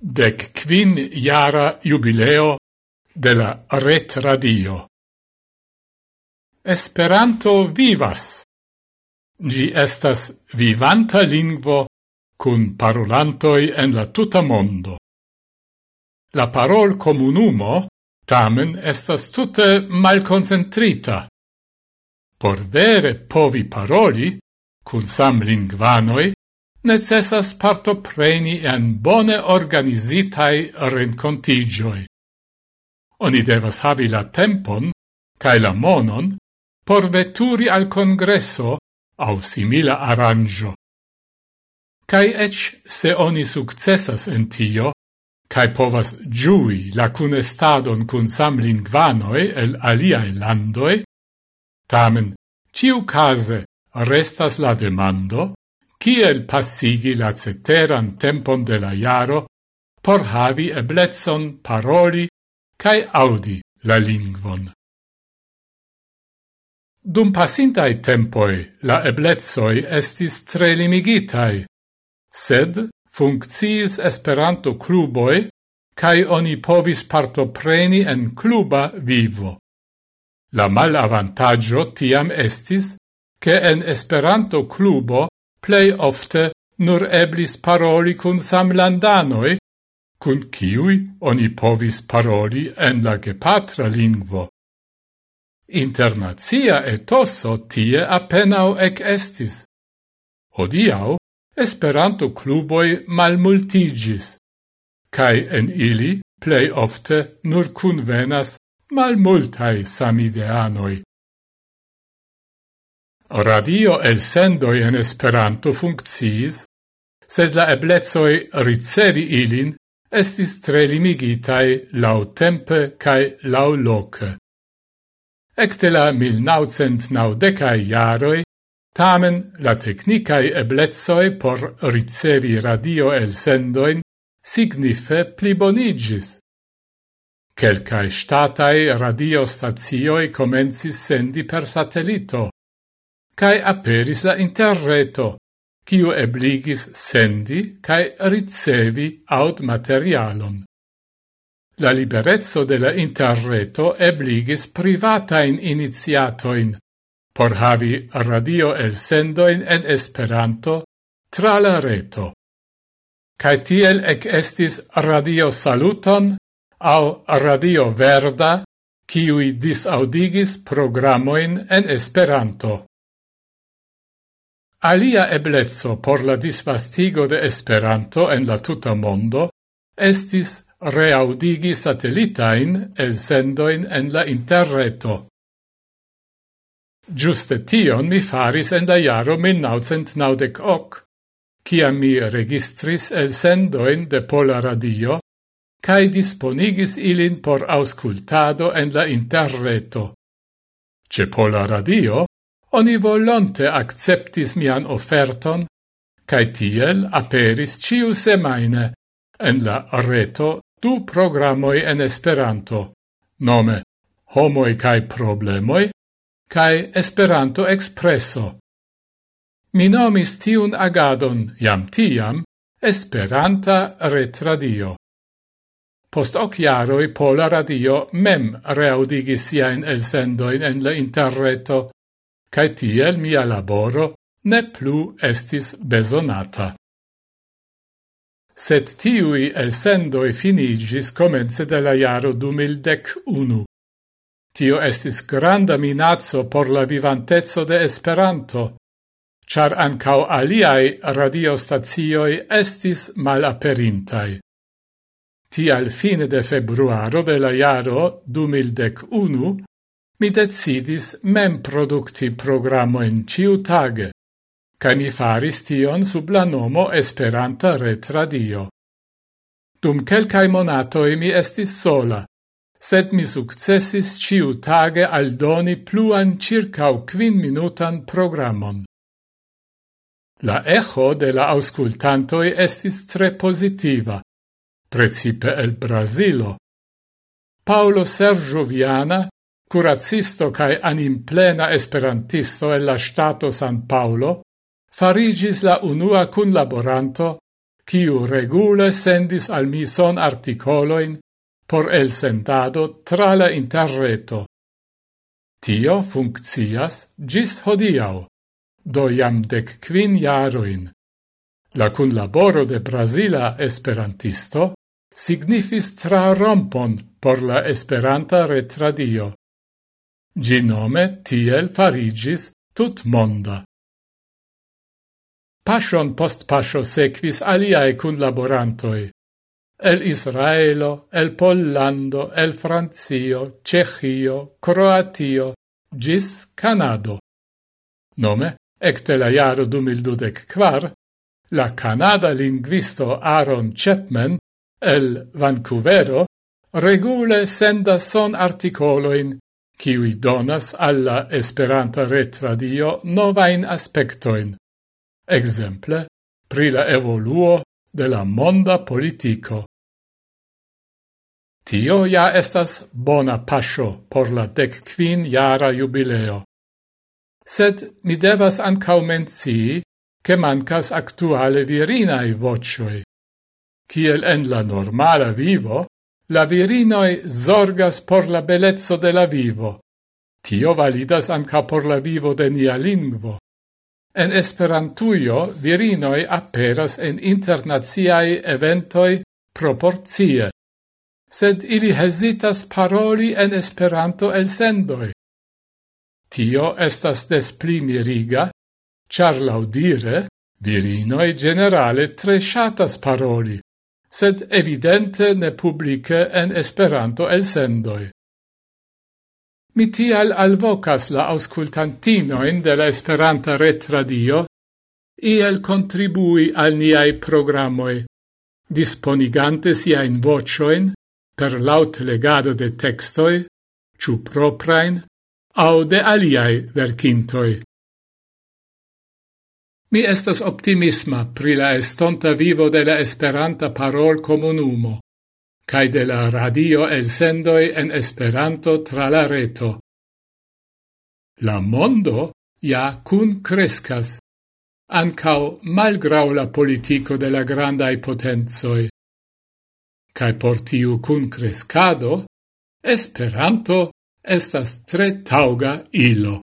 dec quin iara jubileo de la Ret Radio. Esperanto vivas. Gi estas vivanta lingvo cun parolantoi en la tuta mondo. La parol comunumo tamen estas tute malconcentrita. Por vere povi paroli, cun sam lingvanoi, necessas partopreni en bone organizitai rencontigioi. Oni devas havi la tempon cae la monon por veturi al congresso au simila arrangio. Cai ec se oni successas en tio, cae povas giui la cunestadon cun samlingvanoi el aliae landoi, tamen ciu case restas la demando, kiel passigi la ceteran tempon de la jaro por havi eblezzon paroli cae audi la lingvon. Dum passintai tempoi la eblezzoi estis tre limigitai, sed funcciis esperanto cluboi cae oni povis partopreni en cluba vivo. La malavantaggio tiam estis che en esperanto clubo plei ofte nur eblis paroli cun samlandanoi, cun ciui oni povis paroli en la gepatra lingvo. Internazia etoso tie appenao ec estis. Odiau, Esperanto cluboi malmultigis, cae en ili plei ofte nur cunvenas malmultai samideanoi. Radio el sendoi en Esperanto funkciis, sed la eblezoi ricevi ilin estis tre limigitai lau tempe cae lau loce. Ecte la 1990 iaroi, tamen la technicae eblezoi por ricevi radio el sendoin signife plibonigis. Quelcae statae radio comencis sendi per satellito, cae aperis la interreto, kiu ebligis sendi cae ricevi aut materialon. La liberezzo de la interreto ebligis privatain iniziatoin, por havi radio el sendoin en Esperanto tra la reto. Cae tiel ec estis radio saluton au radio verda, kiui disaudigis programoin en Esperanto. Alia eblezzo por la disvastigo de Esperanto en la tuta mondo estis reaudigi satellitain el sendoin en la interreto. Giuste tion mi faris en la jaro 1990 hoc, cia mi registris el sendoin de Pola Radio cae disponigis ilin por auscultado en la interreto. Ce Pola Radio Oni volonte acceptis mian offerton, cae tiel aperis ciu semaine en la reto du programoi en Esperanto, nome Homoi cae Problemoi cae Esperanto Expresso. Mi nomis tiun agadon jam tiam Esperanta Retradio. Post hoc jaroi Pola Radio mem reaudigis siain elsendoin en la interreto, cae tiel mia laboro ne plu estis besonata. Sed tiui elsendoi finigis comence de la jaro 2011. Tio estis granda minazzo por la vivantezzo de Esperanto, char ancau aliai radiostazioi estis malaperintai. Tial fine de februaro de la jaro 2011 mi decidis mem producti programoin ciutage, ca mi faris tion sub la nomo Esperanta Retradio. Dum quelcae monatoi mi estis sola, sed mi successis ciutage aldoni pluan circau quin minutan programon. La echo de la auscultantoi estis tre positiva, precipe el Brasilo. Paolo Sergio Viana curacisto cae animplena esperantisto el la Stato San Paolo, farigis la unua cunlaboranto, quiu regule sendis al mi son articoloin por el sendado tra la interreto. Tio funccias gis hodiau, do jam dec quin jaroin. La cunlaboro de Brasila esperantisto signifis trarompon por la esperanta retradio. Ginome tiel farigis tut monda. Pasion post pasio sequis aliae cun laborantoi. El Israelo, el Pollando, el Francio, Cechio, Croatio, gis Canado. Nome, ecte la jaro du mildudec quar, la Canada linguisto Aaron Chapman el Vancouvero regule senda son articoloin kiwi donas alla Esperanta retradio novain aspectoin, exemple pri la evoluo de la monda politico. Tio ja estas bona pascio por la dec quin jara jubileo. Sed mi devas ancau mencii che mancas actuale virinae vocioi. Ciel en la normala vivo, La virinoi zorgas por la bellezzo de la vivo. Tio validas anca por la vivo de nia lingvo. En Esperantujo virinoi aperas en internaziai eventoi proporcie, sed ili hesitas paroli en Esperanto el sendoi. Tio estas des pli miriga, char laudire virinoi generale tre shatas paroli, sed evidente ne publice en Esperanto elsendoi. Mi tial alvocas la auscultantinoin de la Esperanta retradio iel contribui al niai programoi, disponigante siain vocioin per laut legado de textoi, ciu proprain, au de aliai verkintoi. Mi estas optimisma pri la estonta vivo de la Esperanta parol comunumo, cae de la radio el sendoi en Esperanto tra la reto. La mondo ja cun crescas, ancau malgrau la politico de la grandai potenzoi. Cae por tiu cun crescado, Esperanto estas tre tauga ilo.